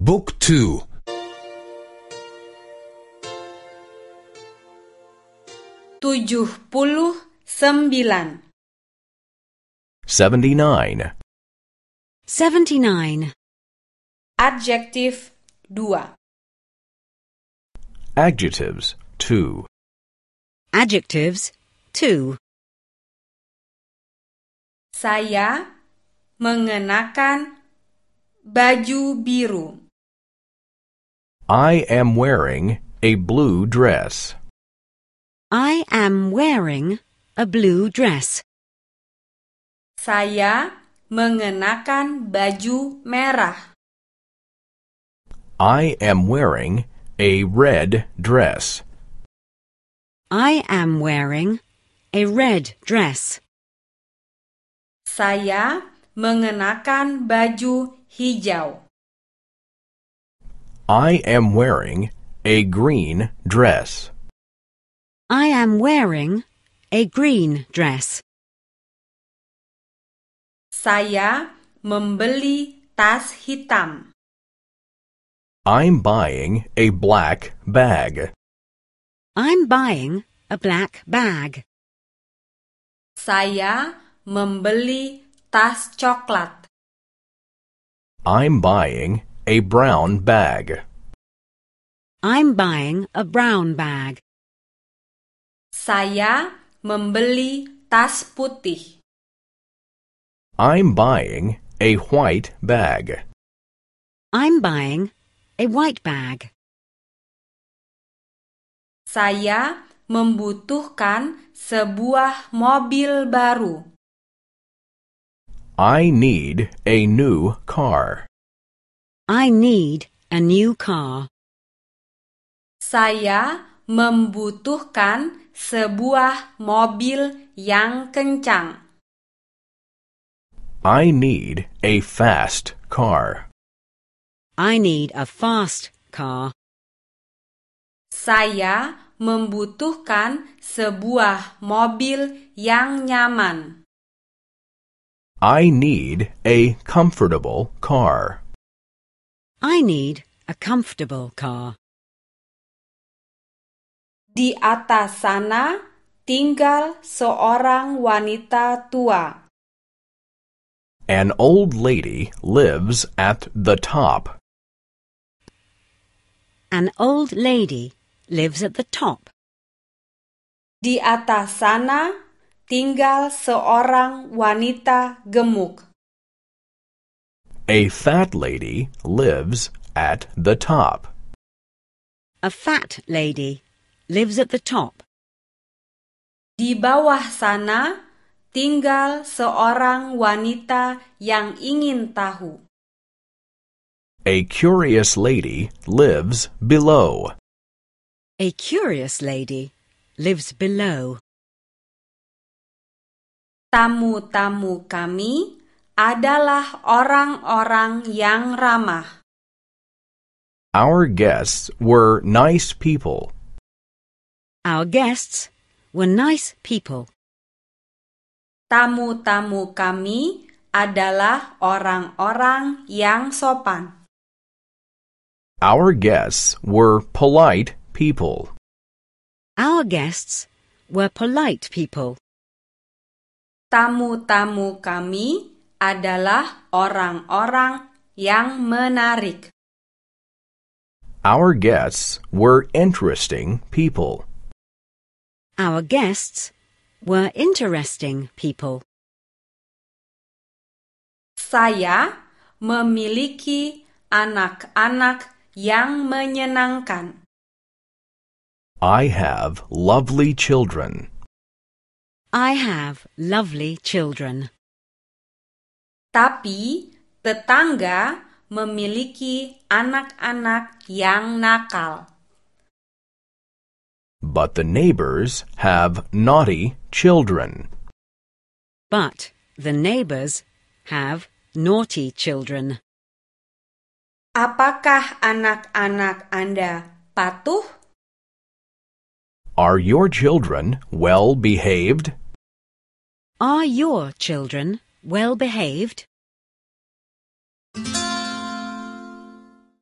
بوك تو tujuh puluh sembilan. Seventy nine Seventy nine Adjective dua. Adjectives two. Adjectives two. Saya mengenakan baju biru. I am wearing a blue dress. I am wearing a blue dress. saya mengenakan baju merah I am wearing a red dress. I am wearing a red dress. saya mengenakan baju hijau I am wearing a green dress. I am wearing a green dress. saya membeli tas hitam I'm buying a black bag. I'm buying a black bag. saya membeli tas coklat I'm buying a brown bag. I'm buying a brown bag. Saya membeli tas putih. I'm buying a white bag. I'm buying a white bag. Saya membutuhkan sebuah mobil baru. I need a new car. I need a new car. Saya membutuhkan sebuah mobil yang kencang. I need a fast car. I need a fast car. Saya membutuhkan sebuah mobil yang nyaman. I need a comfortable car. I need a comfortable car. Di atas sana tinggal seorang wanita tua. An old lady lives at the top. An old lady lives at the top. Di atas sana tinggal seorang wanita gemuk. A fat lady lives at the top. A fat lady lives at the top. Di bawah sana tinggal seorang wanita yang ingin tahu. A curious lady lives below. A curious lady lives below. Tamu-tamu kami adalah orang-orang yang ramah. Our guests were nice people. Our guests were nice people. Tamu-tamu kami adalah orang-orang yang sopan. Our guests were polite people. Our guests were polite people. Tamu-tamu kami adalah orang-orang yang menarik. Our guests were interesting people. Our guests were interesting people. Saya memiliki anak-anak yang menyenangkan. I have lovely children. I have lovely children. Tapi tetangga memiliki anak-anak yang nakal. But the neighbors have naughty children. But the neighbors have naughty children. Apakah anak-anak Anda patuh? Are your children well behaved? Are your children well behaved? Thank you